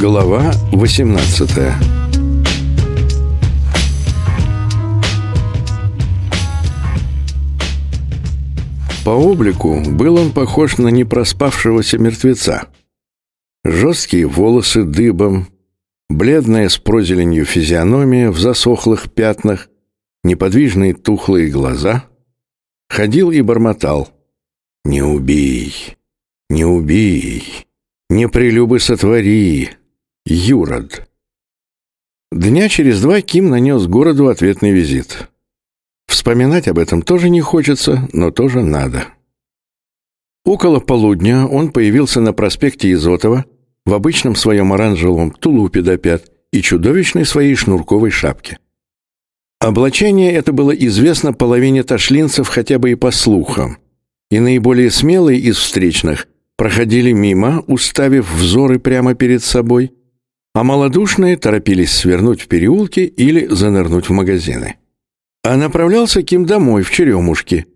Глава 18 По облику был он похож на непроспавшегося мертвеца. Жесткие волосы дыбом, бледная с прозеленью физиономия в засохлых пятнах, неподвижные тухлые глаза. Ходил и бормотал. «Не убей, не убей, не прелюбы сотвори, Юрод». Дня через два Ким нанес городу ответный визит. Вспоминать об этом тоже не хочется, но тоже надо. Около полудня он появился на проспекте Изотова в обычном своем оранжевом тулупе до пят и чудовищной своей шнурковой шапке. Облачение это было известно половине ташлинцев хотя бы и по слухам, и наиболее смелые из встречных проходили мимо, уставив взоры прямо перед собой, а малодушные торопились свернуть в переулки или занырнуть в магазины. А направлялся Ким домой, в Черемушки,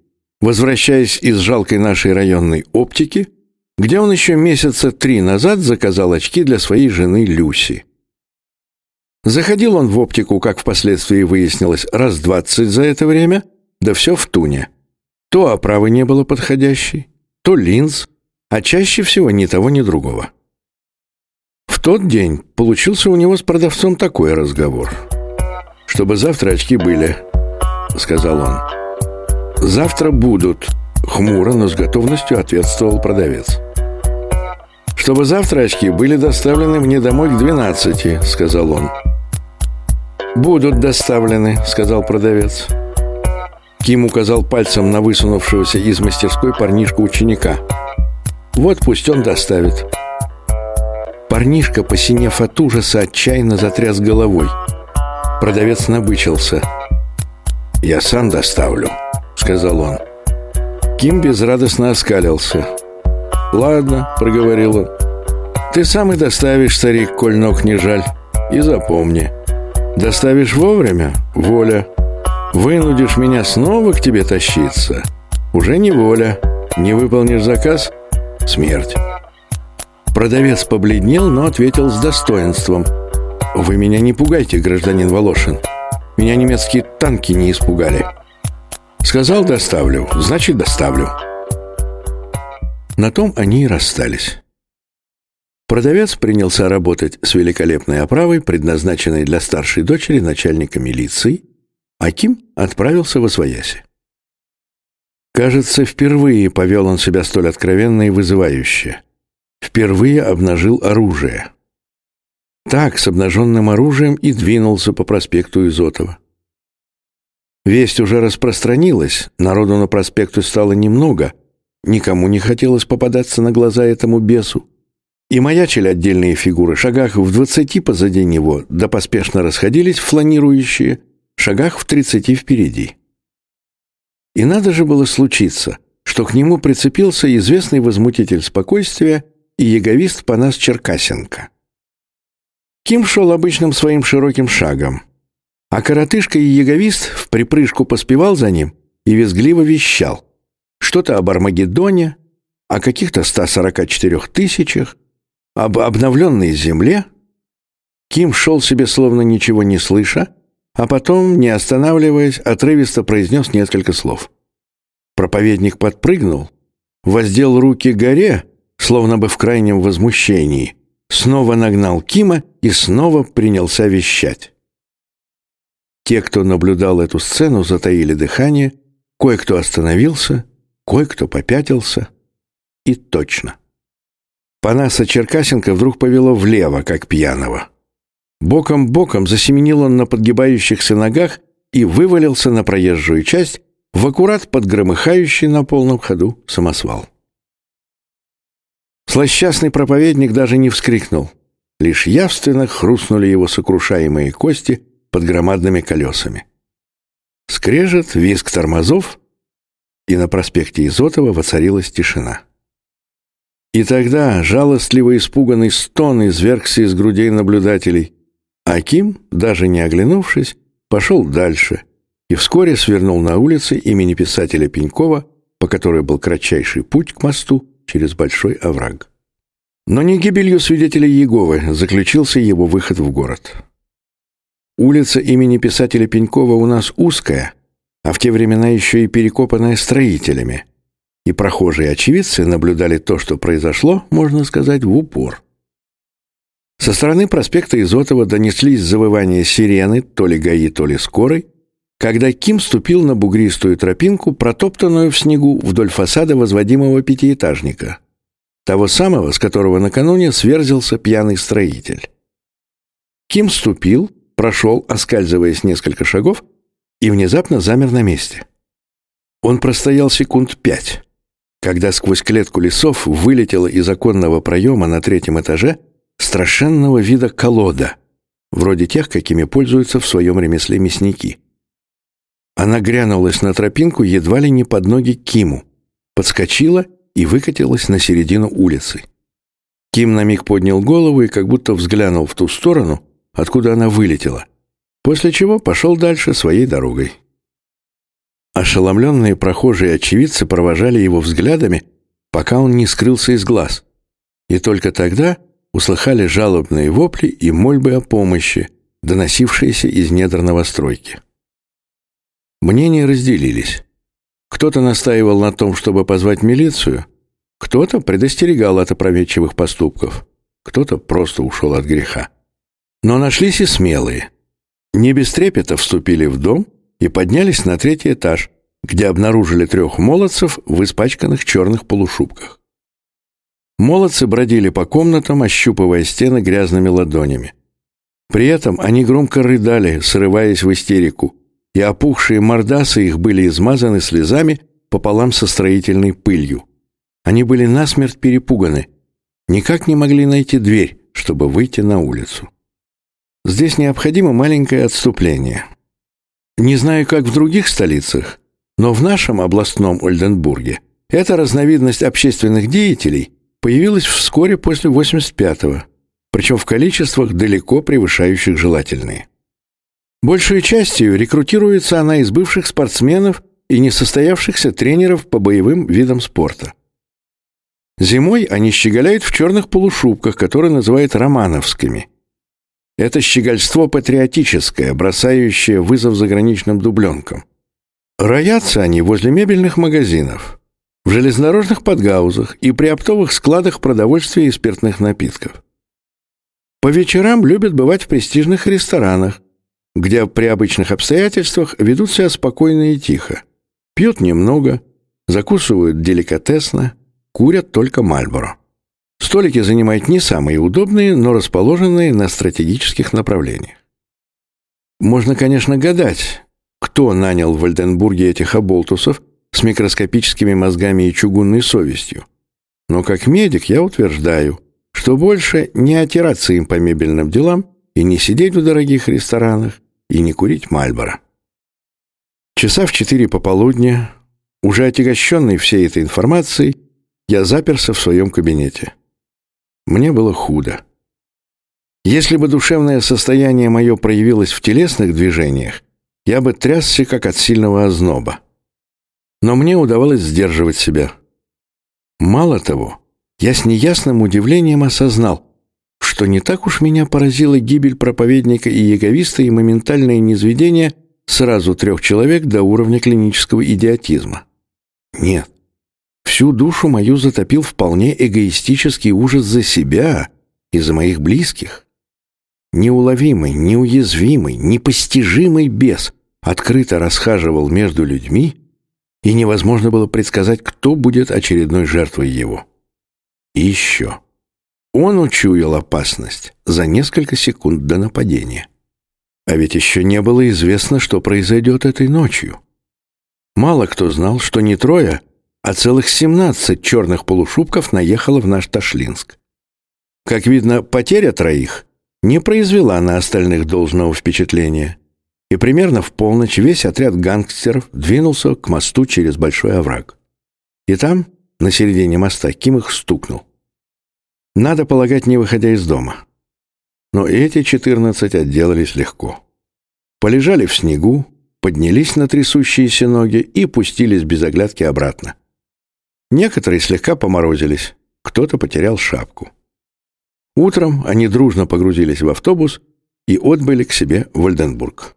возвращаясь из жалкой нашей районной оптики, где он еще месяца три назад заказал очки для своей жены Люси. Заходил он в оптику, как впоследствии выяснилось, раз двадцать за это время, да все в туне. То оправы не было подходящей, то линз, а чаще всего ни того, ни другого. В тот день получился у него с продавцом такой разговор. «Чтобы завтра очки были», — сказал он. «Завтра будут», — хмуро, но с готовностью ответствовал продавец. «Чтобы завтра очки были доставлены мне домой к двенадцати», — сказал он. «Будут доставлены», — сказал продавец. Ким указал пальцем на высунувшегося из мастерской парнишку-ученика. «Вот пусть он доставит». Парнишка, посинев от ужаса, отчаянно затряс головой. Продавец набычился. «Я сам доставлю», — сказал он. Ким безрадостно оскалился. «Ладно», — проговорил он. «Ты сам и доставишь, старик, коль ног не жаль. И запомни, доставишь вовремя — воля. Вынудишь меня снова к тебе тащиться — уже не воля. Не выполнишь заказ — смерть». Продавец побледнел, но ответил с достоинством. «Вы меня не пугайте, гражданин Волошин. Меня немецкие танки не испугали». Сказал доставлю, значит доставлю. На том они и расстались. Продавец принялся работать с великолепной оправой, предназначенной для старшей дочери начальника милиции, а Ким отправился в Освояси. Кажется, впервые повел он себя столь откровенно и вызывающе. Впервые обнажил оружие. Так, с обнаженным оружием и двинулся по проспекту Изотова. Весть уже распространилась, народу на проспекте стало немного, никому не хотелось попадаться на глаза этому бесу. И маячили отдельные фигуры, шагах в двадцати позади него, да поспешно расходились фланирующие, шагах в тридцати впереди. И надо же было случиться, что к нему прицепился известный возмутитель спокойствия и яговист Панас Черкасенко. Ким шел обычным своим широким шагом, а коротышка и яговист в припрыжку поспевал за ним и визгливо вещал. Что-то об Армагеддоне, о каких-то 144 тысячах, об обновленной земле. Ким шел себе словно ничего не слыша, а потом, не останавливаясь, отрывисто произнес несколько слов. Проповедник подпрыгнул, воздел руки горе, словно бы в крайнем возмущении, снова нагнал Кима и снова принялся вещать. Те, кто наблюдал эту сцену, затаили дыхание, кое-кто остановился, кое-кто попятился. И точно. Панаса Черкасенко вдруг повело влево, как пьяного. Боком-боком засеменил он на подгибающихся ногах и вывалился на проезжую часть в аккурат под громыхающий на полном ходу самосвал. Злосчастный проповедник даже не вскрикнул. Лишь явственно хрустнули его сокрушаемые кости под громадными колесами. Скрежет, визг тормозов, и на проспекте Изотова воцарилась тишина. И тогда жалостливо испуганный стон извергся из грудей наблюдателей, а Ким, даже не оглянувшись, пошел дальше и вскоре свернул на улице имени писателя Пенькова, по которой был кратчайший путь к мосту через большой овраг. Но не гибелью свидетелей Иеговы заключился его выход в город. Улица имени писателя Пенькова у нас узкая, а в те времена еще и перекопанная строителями, и прохожие очевидцы наблюдали то, что произошло, можно сказать, в упор. Со стороны проспекта Изотова донеслись завывания сирены, то ли ГАИ, то ли скорой, когда Ким ступил на бугристую тропинку, протоптанную в снегу вдоль фасада возводимого пятиэтажника, того самого, с которого накануне сверзился пьяный строитель. Ким ступил, прошел, оскальзываясь несколько шагов, и внезапно замер на месте. Он простоял секунд пять, когда сквозь клетку лесов вылетела из оконного проема на третьем этаже страшенного вида колода, вроде тех, какими пользуются в своем ремесле мясники. Она грянулась на тропинку едва ли не под ноги Киму, подскочила и выкатилась на середину улицы. Ким на миг поднял голову и как будто взглянул в ту сторону, откуда она вылетела, после чего пошел дальше своей дорогой. Ошеломленные прохожие очевидцы провожали его взглядами, пока он не скрылся из глаз, и только тогда услыхали жалобные вопли и мольбы о помощи, доносившиеся из недр новостройки. Мнения разделились. Кто-то настаивал на том, чтобы позвать милицию, кто-то предостерегал от опрометчивых поступков, кто-то просто ушел от греха. Но нашлись и смелые. Не без трепета вступили в дом и поднялись на третий этаж, где обнаружили трех молодцев в испачканных черных полушубках. Молодцы бродили по комнатам, ощупывая стены грязными ладонями. При этом они громко рыдали, срываясь в истерику, и опухшие мордасы их были измазаны слезами пополам со строительной пылью. Они были насмерть перепуганы, никак не могли найти дверь, чтобы выйти на улицу. Здесь необходимо маленькое отступление. Не знаю, как в других столицах, но в нашем областном Ольденбурге эта разновидность общественных деятелей появилась вскоре после 85-го, причем в количествах далеко превышающих желательные. Большей частью рекрутируется она из бывших спортсменов и несостоявшихся тренеров по боевым видам спорта. Зимой они щеголяют в черных полушубках, которые называют романовскими. Это щегольство патриотическое, бросающее вызов заграничным дубленкам. Роятся они возле мебельных магазинов, в железнодорожных подгаузах и при оптовых складах продовольствия и спиртных напитков. По вечерам любят бывать в престижных ресторанах, где при обычных обстоятельствах ведут себя спокойно и тихо. Пьют немного, закусывают деликатесно, курят только Мальборо. Столики занимают не самые удобные, но расположенные на стратегических направлениях. Можно, конечно, гадать, кто нанял в Вальденбурге этих оболтусов с микроскопическими мозгами и чугунной совестью. Но как медик я утверждаю, что больше не отираться им по мебельным делам и не сидеть в дорогих ресторанах, и не курить Мальборо. Часа в четыре пополудни, уже отягощенный всей этой информацией, я заперся в своем кабинете. Мне было худо. Если бы душевное состояние мое проявилось в телесных движениях, я бы трясся, как от сильного озноба. Но мне удавалось сдерживать себя. Мало того, я с неясным удивлением осознал, что не так уж меня поразила гибель проповедника и яговиста и моментальное низведение сразу трех человек до уровня клинического идиотизма. Нет. Всю душу мою затопил вполне эгоистический ужас за себя и за моих близких. Неуловимый, неуязвимый, непостижимый бес открыто расхаживал между людьми, и невозможно было предсказать, кто будет очередной жертвой его. И еще. Он учуял опасность за несколько секунд до нападения. А ведь еще не было известно, что произойдет этой ночью. Мало кто знал, что не трое, а целых семнадцать черных полушубков наехало в наш Ташлинск. Как видно, потеря троих не произвела на остальных должного впечатления, и примерно в полночь весь отряд гангстеров двинулся к мосту через большой овраг. И там, на середине моста, Ким их стукнул. Надо полагать, не выходя из дома. Но эти четырнадцать отделались легко. Полежали в снегу, поднялись на трясущиеся ноги и пустились без оглядки обратно. Некоторые слегка поморозились, кто-то потерял шапку. Утром они дружно погрузились в автобус и отбыли к себе в Ольденбург.